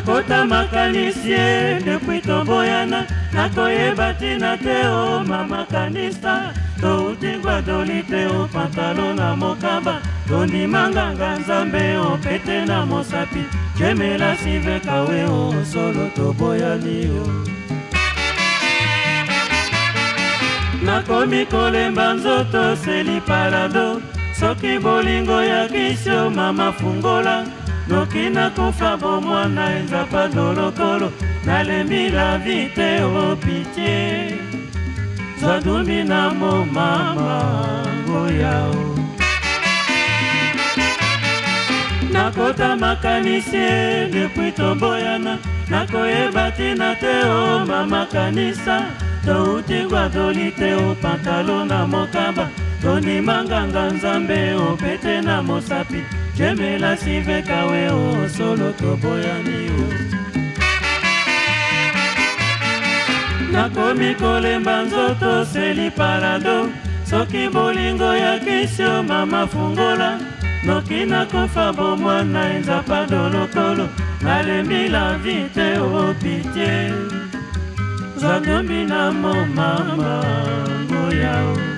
nakota makanisie depui toboyana nakoyeba ntina te o oh, mamakanisa touti gwadoli te o oh, pantalo na mokaba tondima nganga nzambe opete oh, na mosapi kemela sivekawe o solo toboyani o nakomi kolemba nzoto seli palado soki bolingo ya kisio mama fungola noki nakufa bomwana enzapa dolokolo nalembi la vi te opitie zadumi na momama ngoyao oh. nakota makanisie depui toboyana nakoyeba tina te o mamakanisa touti gwadoli te o pantalo na mokaba tondima nganga nzambe opete na mosapi jemela sivekawe o solo toboyani o nakomi kolemba nzoto seli palado soki bolingo ya krisio mama fungola noki nakofa bomwana enzapa dolokolo nalembi la vi te o pitie nzatombi na momama ngoyao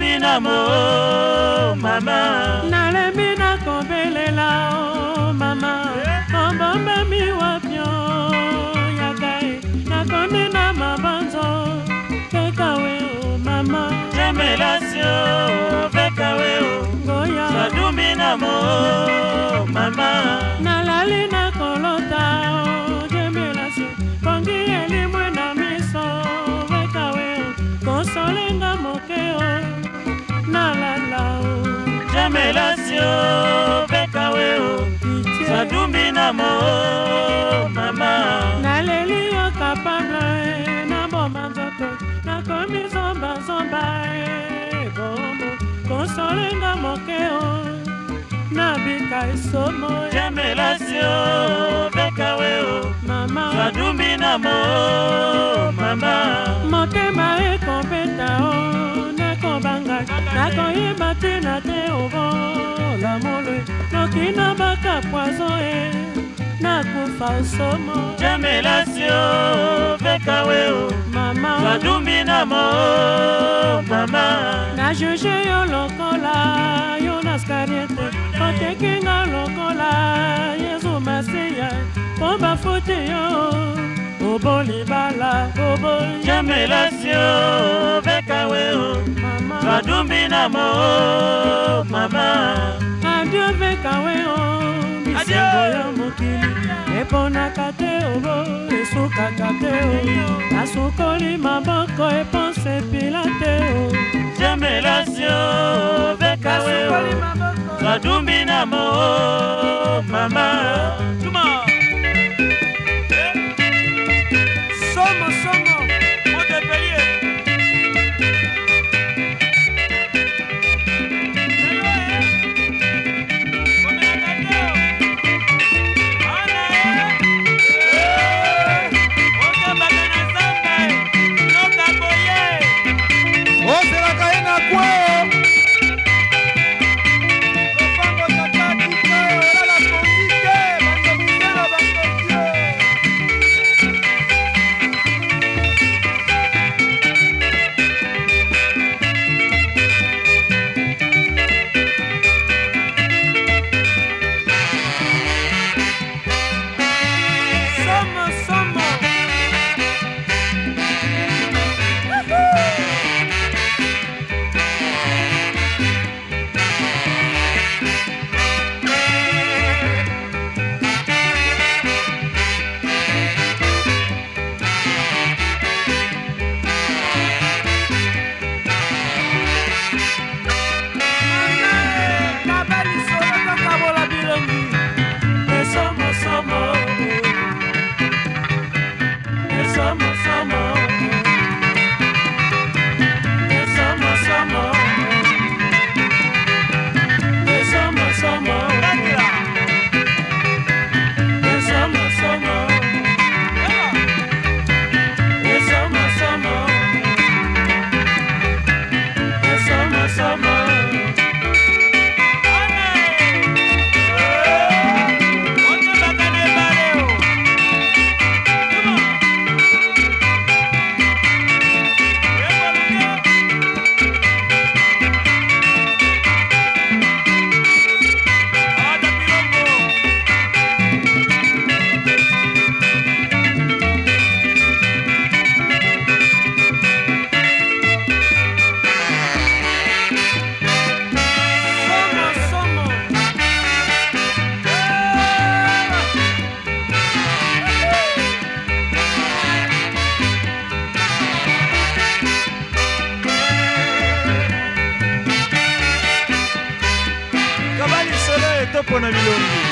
nalembi na mo mama nalembi na kobelela o oh, mama obombami wapio ya kai nakomi na mabanzo pekawe o oh, mama temelasio pekawe o oh. ngoya sadumi na mo mama nalali na esomo jemelasio vekaweo mama fadumbi na mo mama motema ekobeta o nakobanga nakoyeba ntina te obola molwe noki na bakapwazo e nakufa osomo jemelasio vekaweo mama fadumbi na mo mama najuge yo lokola yo naskariete otekinga lokola yesu masiya mpo bafuti yo obolibala oboyamelasio vekaweo badumbi na moo mama adio vekaweo misingo yo mokili eponaka te obo esukaka te o asukoli maboko eponse pila te o jemelasio vekawe badumbi na mo mama na milongi